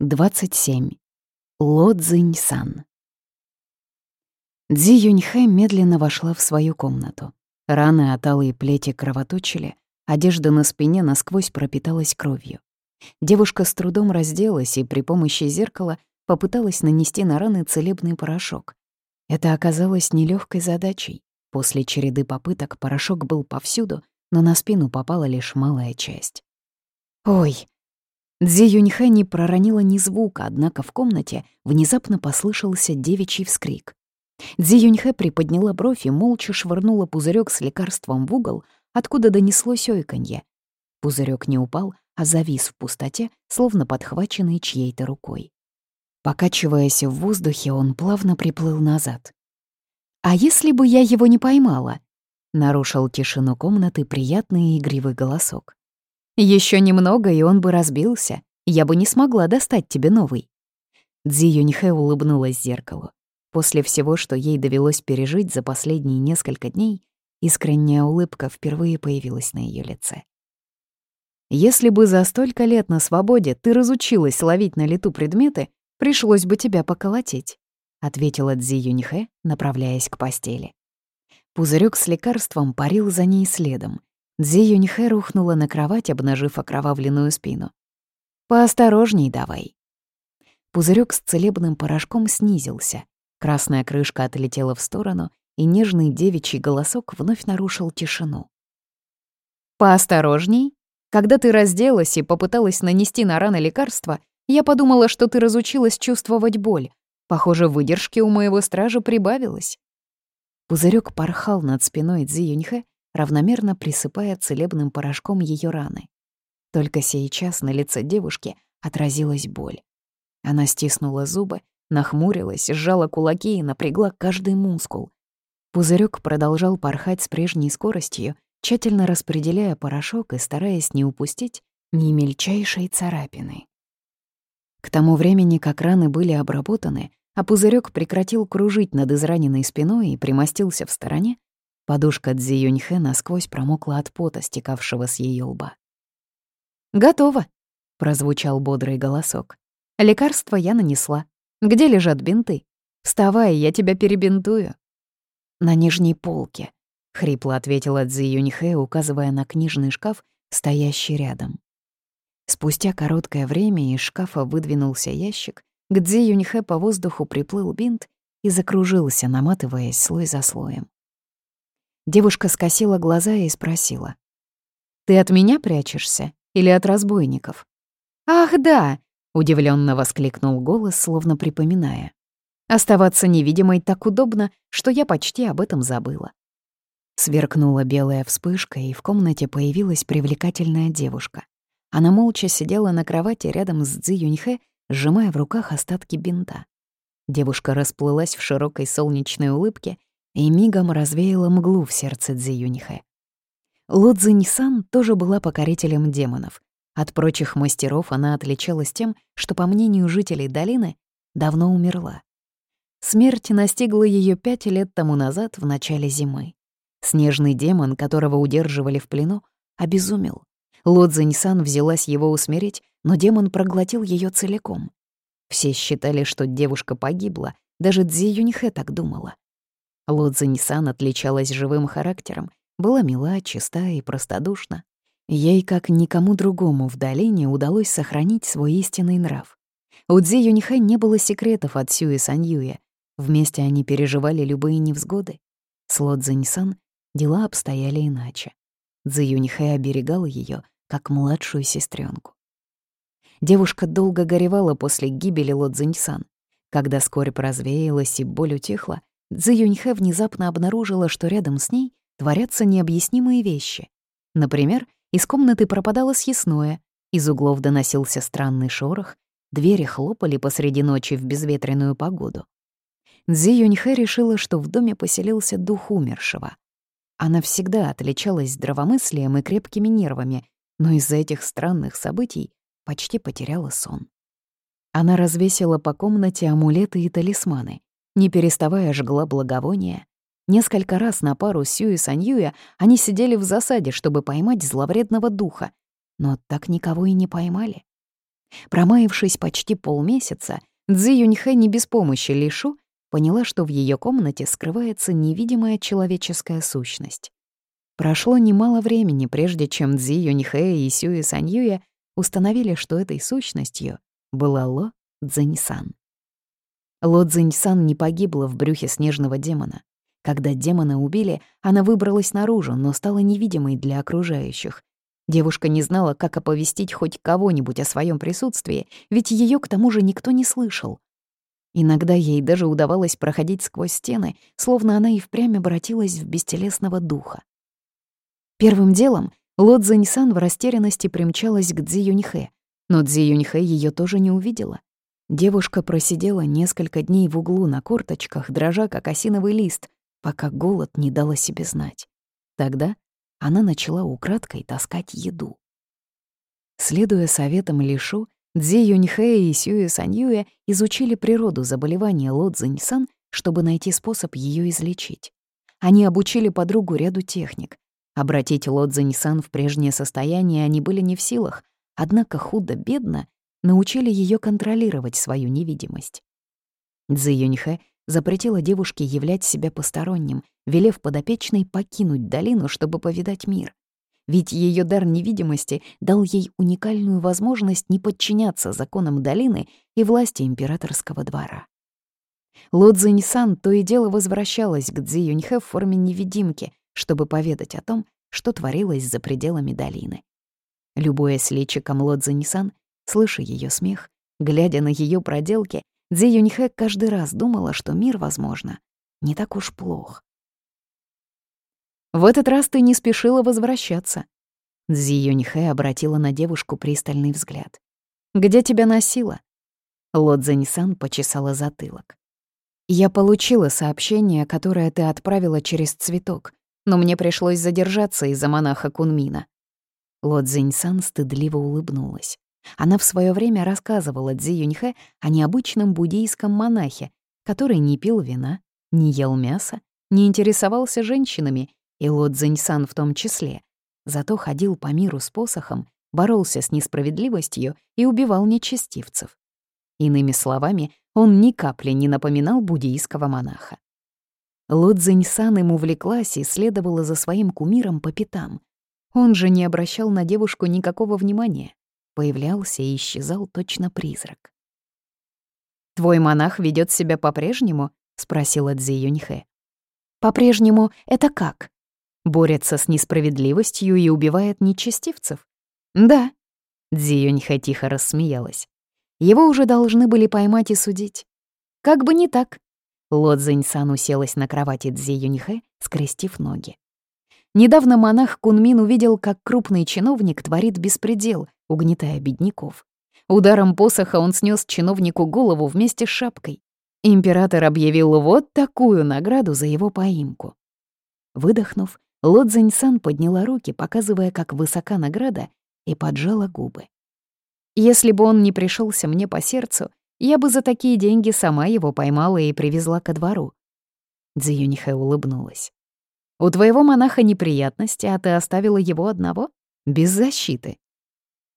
27. Ло Цзинь-сан. Дзи Юньхэ медленно вошла в свою комнату. Раны от алые плети кровоточили, одежда на спине насквозь пропиталась кровью. Девушка с трудом разделась и при помощи зеркала попыталась нанести на раны целебный порошок. Это оказалось нелегкой задачей. После череды попыток порошок был повсюду, но на спину попала лишь малая часть. «Ой!» Дзи Юньхэ не проронила ни звука, однако в комнате внезапно послышался девичий вскрик. Дзи Юньхэ приподняла бровь и молча швырнула пузырек с лекарством в угол, откуда донеслось ойканье. Пузырек не упал, а завис в пустоте, словно подхваченный чьей-то рукой. Покачиваясь в воздухе, он плавно приплыл назад. «А если бы я его не поймала?» — нарушил тишину комнаты приятный и игривый голосок. Еще немного, и он бы разбился. Я бы не смогла достать тебе новый». Дзи Юньхэ улыбнулась зеркалу. После всего, что ей довелось пережить за последние несколько дней, искренняя улыбка впервые появилась на ее лице. «Если бы за столько лет на свободе ты разучилась ловить на лету предметы, пришлось бы тебя поколотить», — ответила Дзи Юньхэ, направляясь к постели. Пузырек с лекарством парил за ней следом, Дзи Юньхэ рухнула на кровать, обнажив окровавленную спину. «Поосторожней давай». Пузырек с целебным порошком снизился. Красная крышка отлетела в сторону, и нежный девичий голосок вновь нарушил тишину. «Поосторожней? Когда ты разделась и попыталась нанести на раны лекарства, я подумала, что ты разучилась чувствовать боль. Похоже, выдержки у моего стража прибавилось». Пузырек порхал над спиной Цзи Юньхэ, равномерно присыпая целебным порошком ее раны. Только сейчас на лице девушки отразилась боль. Она стиснула зубы, нахмурилась, сжала кулаки и напрягла каждый мускул. Пузырек продолжал порхать с прежней скоростью, тщательно распределяя порошок и стараясь не упустить ни мельчайшей царапины. К тому времени, как раны были обработаны, а пузырек прекратил кружить над израненной спиной и примостился в стороне, Подушка Цзи Юньхэ насквозь промокла от пота, стекавшего с ее лба. «Готово», — прозвучал бодрый голосок. «Лекарство я нанесла. Где лежат бинты? Вставай, я тебя перебинтую». «На нижней полке», — хрипло ответила Цзи Юньхэ, указывая на книжный шкаф, стоящий рядом. Спустя короткое время из шкафа выдвинулся ящик, Цзи Юньхэ по воздуху приплыл бинт и закружился, наматываясь слой за слоем. Девушка скосила глаза и спросила. «Ты от меня прячешься или от разбойников?» «Ах, да!» — удивленно воскликнул голос, словно припоминая. «Оставаться невидимой так удобно, что я почти об этом забыла». Сверкнула белая вспышка, и в комнате появилась привлекательная девушка. Она молча сидела на кровати рядом с Цзи Юньхэ, сжимая в руках остатки бинта. Девушка расплылась в широкой солнечной улыбке и мигом развеяла мглу в сердце Цзи Юньхэ. Лу Цзиньсан тоже была покорителем демонов. От прочих мастеров она отличалась тем, что, по мнению жителей долины, давно умерла. Смерть настигла ее пять лет тому назад, в начале зимы. Снежный демон, которого удерживали в плену, обезумел. Ло Цзиньсан взялась его усмирить, но демон проглотил ее целиком. Все считали, что девушка погибла, даже Цзи Юньхэ так думала. Лодза Нисан отличалась живым характером, была мила, чиста и простодушна. Ей, как никому другому в долине, удалось сохранить свой истинный нрав. У Цзи Юньхэ не было секретов от Сюи Саньюя. Вместе они переживали любые невзгоды. С Лодза Нисан дела обстояли иначе. Цзи Юньхэ оберегал ее как младшую сестренку. Девушка долго горевала после гибели Лодзиньсан. Когда скорбь развеялась и боль утихла, Цзи внезапно обнаружила, что рядом с ней творятся необъяснимые вещи. Например, из комнаты пропадало съестное, из углов доносился странный шорох, двери хлопали посреди ночи в безветренную погоду. Цзи решила, что в доме поселился дух умершего. Она всегда отличалась здравомыслием и крепкими нервами, но из-за этих странных событий почти потеряла сон. Она развесила по комнате амулеты и талисманы, не переставая жгла благовония. Несколько раз на пару Сью и Саньюя они сидели в засаде, чтобы поймать зловредного духа, но так никого и не поймали. Промаявшись почти полмесяца, Цзи Юньхэ не без помощи Лишу поняла, что в ее комнате скрывается невидимая человеческая сущность. Прошло немало времени, прежде чем Цзи Юньхэ и Сюи Саньюя установили, что этой сущностью была Ло Цзэньсан. Ло Цзэньсан не погибла в брюхе снежного демона. Когда демона убили, она выбралась наружу, но стала невидимой для окружающих. Девушка не знала, как оповестить хоть кого-нибудь о своем присутствии, ведь ее к тому же никто не слышал. Иногда ей даже удавалось проходить сквозь стены, словно она и впрямь обратилась в бестелесного духа. Первым делом Ло Цзэньсан в растерянности примчалась к Цзи Юньхэ, но Цзи Юньхэ ее тоже не увидела. Девушка просидела несколько дней в углу на корточках, дрожа как осиновый лист, пока голод не дал о себе знать. Тогда она начала украдкой таскать еду. Следуя советам Лишу, Цзи Юньхэ и Сюэ Саньюэ изучили природу заболевания Ло Цзиньсан, чтобы найти способ ее излечить. Они обучили подругу ряду техник. Обратить Ло Цзиньсан в прежнее состояние они были не в силах, однако худо-бедно научили ее контролировать свою невидимость. Цзи Юньхэ запретила девушке являть себя посторонним, велев подопечной покинуть долину, чтобы повидать мир. Ведь ее дар невидимости дал ей уникальную возможность не подчиняться законам долины и власти императорского двора. Ло Цзиньсан то и дело возвращалась к Цзи Юньхэ в форме невидимки, чтобы поведать о том, что творилось за пределами долины. Любуясь личиком Ло Цзиньсан, слыша ее смех, глядя на ее проделки, Дзи Юньхэ каждый раз думала, что мир, возможно, не так уж плох. «В этот раз ты не спешила возвращаться». Дзи Юньхэ обратила на девушку пристальный взгляд. «Где тебя носила?» Ло Цзэньсан почесала затылок. «Я получила сообщение, которое ты отправила через цветок, но мне пришлось задержаться из-за монаха Кунмина». Ло Цзэньсан стыдливо улыбнулась. Она в свое время рассказывала Цзи Юньхэ о необычном буддийском монахе, который не пил вина, не ел мяса, не интересовался женщинами, и Ло Цзиньсан в том числе. Зато ходил по миру с посохом, боролся с несправедливостью и убивал нечестивцев. Иными словами, он ни капли не напоминал буддийского монаха. Ло Цзиньсан ему увлеклась и следовала за своим кумиром по пятам. Он же не обращал на девушку никакого внимания появлялся и исчезал точно призрак. «Твой монах ведет себя по-прежнему?» — спросила Цзи Юньхэ. «По-прежнему это как? Борется с несправедливостью и убивает нечестивцев?» «Да», — Цзи Юньхэ тихо рассмеялась. «Его уже должны были поймать и судить. Как бы не так». Ло Цзиньсан уселась на кровати Цзи Юньхэ, скрестив ноги. Недавно монах Кунмин увидел, как крупный чиновник творит беспредел, угнетая бедняков. Ударом посоха он снес чиновнику голову вместе с шапкой. Император объявил вот такую награду за его поимку. Выдохнув, Ло Цзиньсан подняла руки, показывая, как высока награда, и поджала губы. Если бы он не пришелся мне по сердцу, я бы за такие деньги сама его поймала и привезла ко двору. Цзюнихэ улыбнулась. У твоего монаха неприятности, а ты оставила его одного? Без защиты.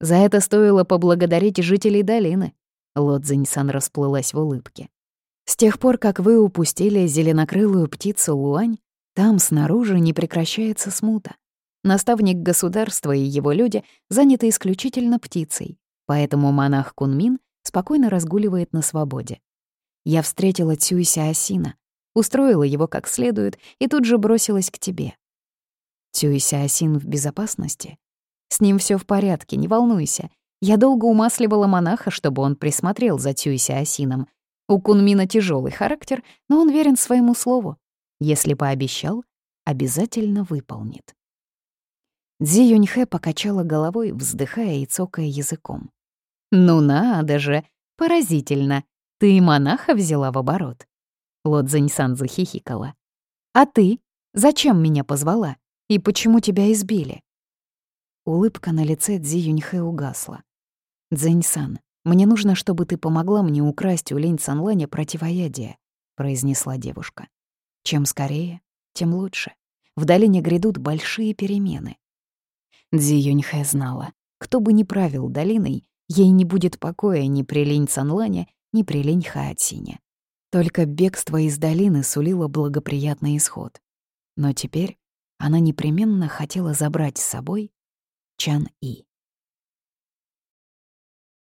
За это стоило поблагодарить жителей долины. Лодзиньсан расплылась в улыбке. С тех пор, как вы упустили зеленокрылую птицу Луань, там снаружи не прекращается смута. Наставник государства и его люди заняты исключительно птицей, поэтому монах Кунмин спокойно разгуливает на свободе. Я встретила Цюйся Асина, устроила его как следует и тут же бросилась к тебе. Тюйся Асин в безопасности? С ним все в порядке, не волнуйся. Я долго умасливала монаха, чтобы он присмотрел за Тюйся Асином. У Кунмина тяжелый характер, но он верен своему слову. Если пообещал, обязательно выполнит. Дзи Юньхэ покачала головой, вздыхая и цокая языком. «Ну надо же! Поразительно! Ты монаха взяла в оборот. Ло Цзэньсан захихикала. «А ты? Зачем меня позвала? И почему тебя избили?» Улыбка на лице Цзи Юньхэ угасла. «Цзэньсан, мне нужно, чтобы ты помогла мне украсть у Лень Цанлэня противоядие», — произнесла девушка. «Чем скорее, тем лучше. В долине грядут большие перемены». Цзи Юньхэ знала, кто бы ни правил долиной, Ей не будет покоя ни при лень Цанлане, ни при лень Хаатсине. Только бегство из долины сулило благоприятный исход. Но теперь она непременно хотела забрать с собой Чан И.